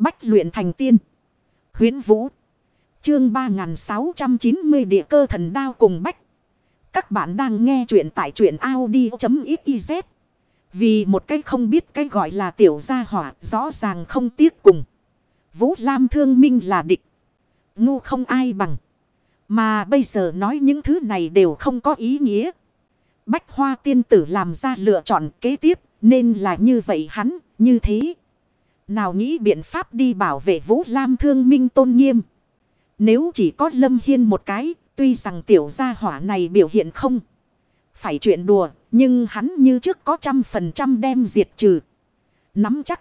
Bách luyện thành tiên. Huyến Vũ. Chương 3690 địa cơ thần đao cùng Bách. Các bạn đang nghe truyện tại truyện Audi.xyz. Vì một cái không biết cái gọi là tiểu gia hỏa, rõ ràng không tiếc cùng. Vũ Lam thương minh là địch. Ngu không ai bằng. Mà bây giờ nói những thứ này đều không có ý nghĩa. Bách hoa tiên tử làm ra lựa chọn kế tiếp, nên là như vậy hắn, như thế. Nào nghĩ biện pháp đi bảo vệ Vũ Lam thương minh tôn nghiêm. Nếu chỉ có Lâm Hiên một cái, tuy rằng tiểu gia hỏa này biểu hiện không. Phải chuyện đùa, nhưng hắn như trước có trăm phần trăm đem diệt trừ. Nắm chắc.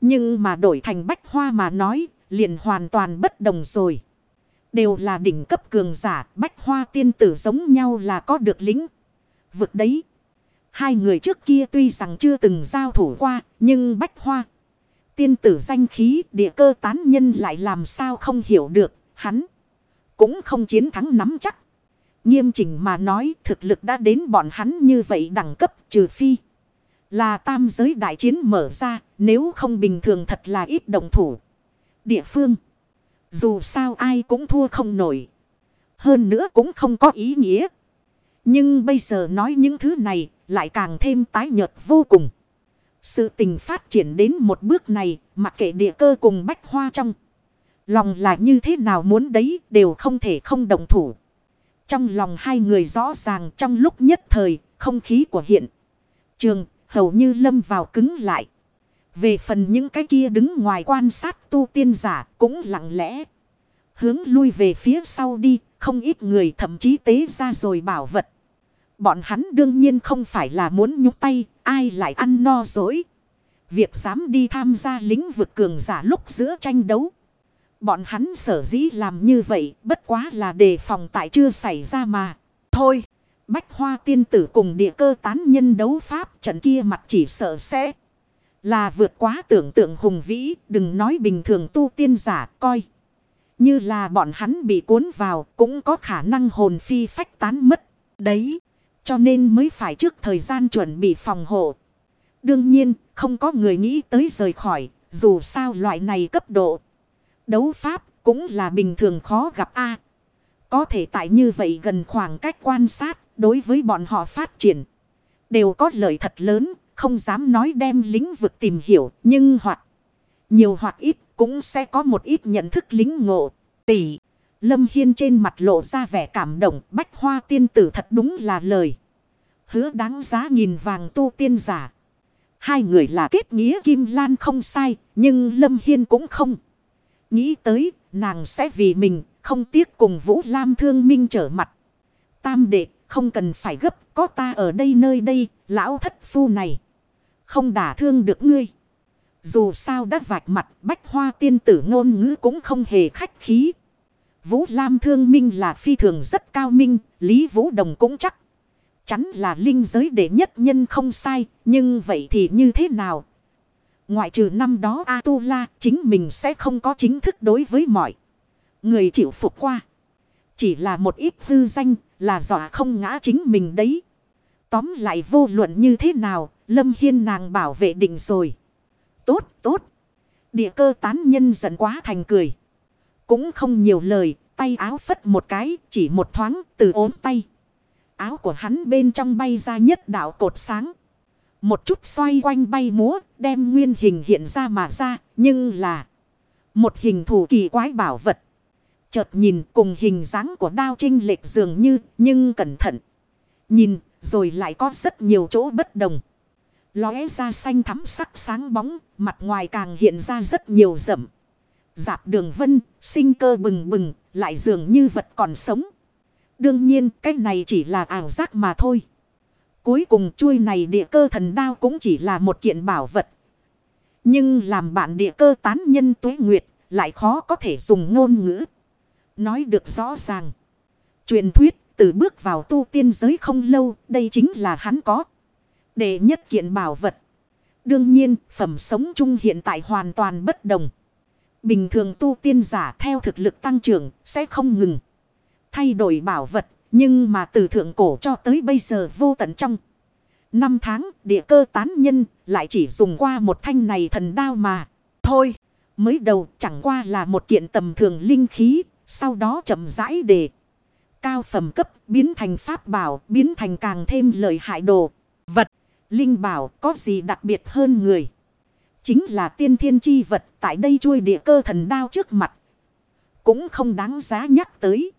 Nhưng mà đổi thành bách hoa mà nói, liền hoàn toàn bất đồng rồi. Đều là đỉnh cấp cường giả, bách hoa tiên tử giống nhau là có được lính. Vực đấy. Hai người trước kia tuy rằng chưa từng giao thủ qua, nhưng bách hoa. Tiên tử danh khí địa cơ tán nhân lại làm sao không hiểu được, hắn cũng không chiến thắng nắm chắc. Nghiêm chỉnh mà nói thực lực đã đến bọn hắn như vậy đẳng cấp trừ phi. Là tam giới đại chiến mở ra nếu không bình thường thật là ít đồng thủ. Địa phương. Dù sao ai cũng thua không nổi. Hơn nữa cũng không có ý nghĩa. Nhưng bây giờ nói những thứ này lại càng thêm tái nhợt vô cùng. Sự tình phát triển đến một bước này mặc kệ địa cơ cùng bách hoa trong. Lòng là như thế nào muốn đấy đều không thể không đồng thủ. Trong lòng hai người rõ ràng trong lúc nhất thời không khí của hiện. Trường hầu như lâm vào cứng lại. Về phần những cái kia đứng ngoài quan sát tu tiên giả cũng lặng lẽ. Hướng lui về phía sau đi, không ít người thậm chí tế ra rồi bảo vật. Bọn hắn đương nhiên không phải là muốn nhúc tay, ai lại ăn no dối. Việc dám đi tham gia lĩnh vực cường giả lúc giữa tranh đấu. Bọn hắn sở dĩ làm như vậy bất quá là đề phòng tại chưa xảy ra mà. Thôi, bách hoa tiên tử cùng địa cơ tán nhân đấu pháp trận kia mặt chỉ sợ sẽ là vượt quá tưởng tượng hùng vĩ, đừng nói bình thường tu tiên giả coi. Như là bọn hắn bị cuốn vào cũng có khả năng hồn phi phách tán mất. Đấy, cho nên mới phải trước thời gian chuẩn bị phòng hộ. Đương nhiên, không có người nghĩ tới rời khỏi, dù sao loại này cấp độ. Đấu pháp cũng là bình thường khó gặp a Có thể tại như vậy gần khoảng cách quan sát, đối với bọn họ phát triển. Đều có lợi thật lớn, không dám nói đem lĩnh vực tìm hiểu, nhưng hoặc nhiều hoặc ít cũng sẽ có một ít nhận thức lính ngộ. Tỷ, Lâm Hiên trên mặt lộ ra vẻ cảm động, bách hoa tiên tử thật đúng là lời. Hứa đáng giá nhìn vàng tu tiên giả. Hai người là kết nghĩa kim lan không sai, nhưng Lâm Hiên cũng không. Nghĩ tới, nàng sẽ vì mình, không tiếc cùng Vũ Lam thương minh trở mặt. Tam đệ, không cần phải gấp, có ta ở đây nơi đây, lão thất phu này không đả thương được ngươi. Dù sao đã vạch mặt bách hoa tiên tử ngôn ngữ cũng không hề khách khí. Vũ Lam thương minh là phi thường rất cao minh, Lý Vũ Đồng cũng chắc. Chắn là linh giới đệ nhất nhân không sai, nhưng vậy thì như thế nào? Ngoại trừ năm đó A-tu-la chính mình sẽ không có chính thức đối với mọi người chịu phục qua. Chỉ là một ít hư danh là dọa không ngã chính mình đấy. Tóm lại vô luận như thế nào, Lâm Hiên nàng bảo vệ định rồi. Tốt, tốt. Địa cơ tán nhân giận quá thành cười. Cũng không nhiều lời, tay áo phất một cái, chỉ một thoáng từ ốm tay. Áo của hắn bên trong bay ra nhất đạo cột sáng. Một chút xoay quanh bay múa, đem nguyên hình hiện ra mà ra, nhưng là một hình thủ kỳ quái bảo vật. Chợt nhìn cùng hình dáng của đao trinh lệch dường như, nhưng cẩn thận. Nhìn, rồi lại có rất nhiều chỗ bất đồng lóe ra xanh thắm sắc sáng bóng, mặt ngoài càng hiện ra rất nhiều rậm. Dạp đường vân, sinh cơ bừng bừng, lại dường như vật còn sống. Đương nhiên, cái này chỉ là ảo giác mà thôi. Cuối cùng chuôi này địa cơ thần đao cũng chỉ là một kiện bảo vật. Nhưng làm bạn địa cơ tán nhân tuế nguyệt, lại khó có thể dùng ngôn ngữ. Nói được rõ ràng. Truyền thuyết, từ bước vào tu tiên giới không lâu, đây chính là hắn có. Đệ nhất kiện bảo vật. Đương nhiên, phẩm sống chung hiện tại hoàn toàn bất đồng. Bình thường tu tiên giả theo thực lực tăng trưởng sẽ không ngừng. Thay đổi bảo vật, nhưng mà từ thượng cổ cho tới bây giờ vô tận trong. Năm tháng địa cơ tán nhân lại chỉ dùng qua một thanh này thần đao mà. Thôi, Mới đầu chẳng qua là một kiện tầm thường linh khí, sau đó chậm rãi để cao phẩm cấp biến thành pháp bảo, biến thành càng thêm lợi hại đồ. Vật, linh bảo có gì đặc biệt hơn người. Chính là tiên thiên chi vật tại đây chui địa cơ thần đao trước mặt. Cũng không đáng giá nhắc tới.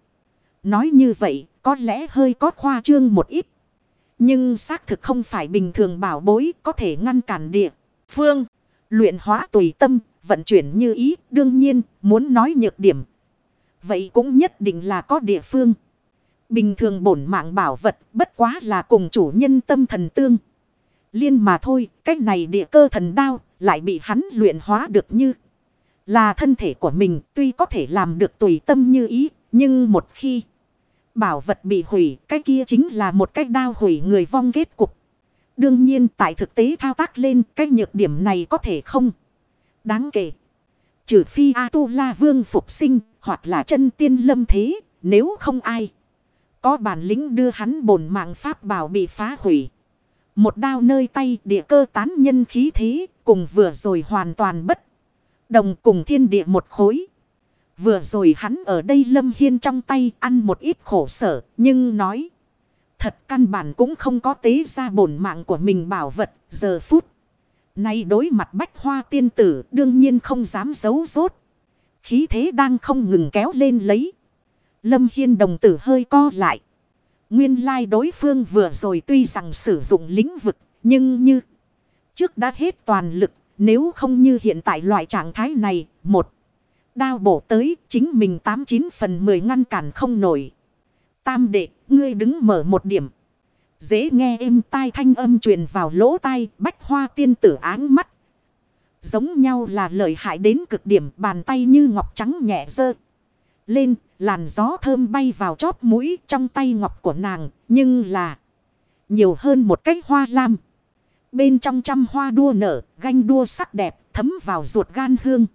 Nói như vậy có lẽ hơi có khoa trương một ít. Nhưng xác thực không phải bình thường bảo bối có thể ngăn cản địa. Phương, luyện hóa tùy tâm, vận chuyển như ý, đương nhiên, muốn nói nhược điểm. Vậy cũng nhất định là có địa phương. Bình thường bổn mạng bảo vật bất quá là cùng chủ nhân tâm thần tương. Liên mà thôi, cách này địa cơ thần đao lại bị hắn luyện hóa được như là thân thể của mình tuy có thể làm được tùy tâm như ý, nhưng một khi bảo vật bị hủy, cái kia chính là một cách đao hủy người vong kết cục. Đương nhiên tại thực tế thao tác lên cái nhược điểm này có thể không đáng kể. Trừ phi A-tu-la vương phục sinh hoặc là chân tiên lâm thế nếu không ai. Có bản lĩnh đưa hắn bổn mạng pháp bảo bị phá hủy. Một đao nơi tay địa cơ tán nhân khí thế cùng vừa rồi hoàn toàn bất. Đồng cùng thiên địa một khối. Vừa rồi hắn ở đây lâm hiên trong tay ăn một ít khổ sở, nhưng nói. Thật căn bản cũng không có tế ra bổn mạng của mình bảo vật, giờ phút. Nay đối mặt bách hoa tiên tử, đương nhiên không dám giấu rốt. Khí thế đang không ngừng kéo lên lấy. Lâm Hiên đồng tử hơi co lại. Nguyên lai đối phương vừa rồi tuy rằng sử dụng lĩnh vực, nhưng như trước đã hết toàn lực, nếu không như hiện tại loại trạng thái này, một, đao bổ tới, chính mình tám chín phần mười ngăn cản không nổi. Tam đệ, ngươi đứng mở một điểm. Dễ nghe êm tai thanh âm truyền vào lỗ tai, bách hoa tiên tử áng mắt. Giống nhau là lợi hại đến cực điểm, bàn tay như ngọc trắng nhẹ dơ. Lên, làn gió thơm bay vào chóp mũi trong tay ngọc của nàng, nhưng là nhiều hơn một cái hoa lam. Bên trong trăm hoa đua nở, ganh đua sắc đẹp, thấm vào ruột gan hương.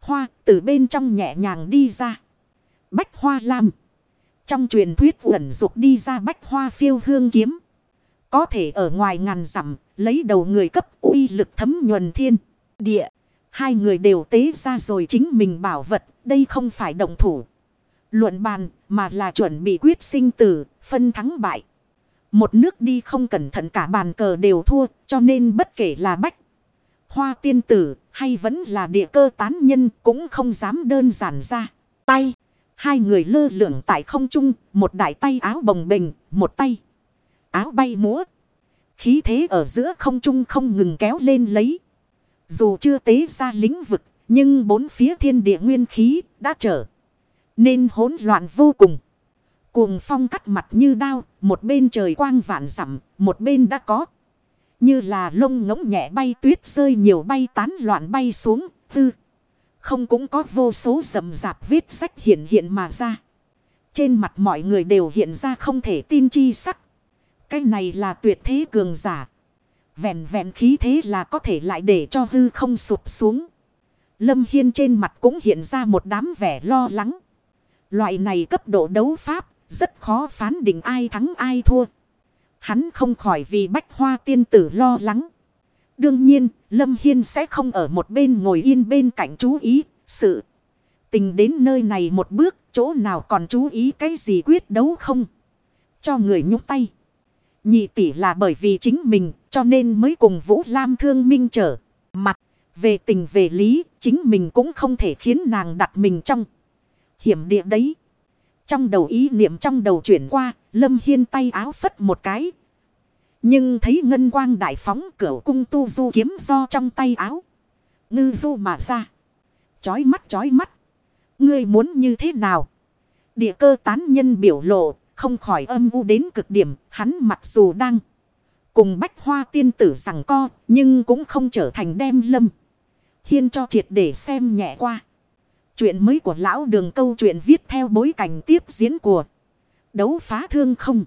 Hoa từ bên trong nhẹ nhàng đi ra. Bách hoa lam. Trong truyền thuyết uẩn dục đi ra bách hoa phiêu hương kiếm. Có thể ở ngoài ngàn dặm, lấy đầu người cấp uy lực thấm nhuần thiên. Địa. Hai người đều tế ra rồi chính mình bảo vật. Đây không phải đồng thủ. Luận bàn mà là chuẩn bị quyết sinh tử. Phân thắng bại. Một nước đi không cẩn thận cả bàn cờ đều thua. Cho nên bất kể là bách. Hoa tiên tử hay vẫn là địa cơ tán nhân cũng không dám đơn giản ra. Tay. Hai người lơ lửng tại không trung, một đại tay áo bồng bềnh, một tay. Áo bay múa. Khí thế ở giữa không trung không ngừng kéo lên lấy. Dù chưa tế ra lĩnh vực, nhưng bốn phía thiên địa nguyên khí đã trở. Nên hỗn loạn vô cùng. Cuồng phong cắt mặt như đao, một bên trời quang vạn dặm một bên đã có. Như là lông ngỗng nhẹ bay tuyết rơi nhiều bay tán loạn bay xuống, tư. Không cũng có vô số rầm rạp viết sách hiện hiện mà ra. Trên mặt mọi người đều hiện ra không thể tin chi sắc. Cái này là tuyệt thế cường giả. Vẹn vẹn khí thế là có thể lại để cho hư không sụp xuống. Lâm Hiên trên mặt cũng hiện ra một đám vẻ lo lắng. Loại này cấp độ đấu pháp, rất khó phán định ai thắng ai thua. Hắn không khỏi vì bách hoa tiên tử lo lắng. Đương nhiên, Lâm Hiên sẽ không ở một bên ngồi yên bên cạnh chú ý, sự tình đến nơi này một bước, chỗ nào còn chú ý cái gì quyết đấu không? Cho người nhúc tay. Nhị tỷ là bởi vì chính mình, cho nên mới cùng Vũ Lam thương minh trở mặt. Về tình về lý, chính mình cũng không thể khiến nàng đặt mình trong hiểm địa đấy. Trong đầu ý niệm trong đầu chuyển qua, Lâm Hiên tay áo phất một cái, nhưng thấy ngân quang đại phóng cửa cung tu du kiếm do trong tay áo. Ngư du mà ra. Chói mắt chói mắt. Ngươi muốn như thế nào? Địa cơ tán nhân biểu lộ. Không khỏi âm u đến cực điểm. Hắn mặc dù đang cùng bách hoa tiên tử rằng co. Nhưng cũng không trở thành đem lâm. Hiên cho triệt để xem nhẹ qua. Chuyện mới của lão đường câu chuyện viết theo bối cảnh tiếp diễn của đấu phá thương không.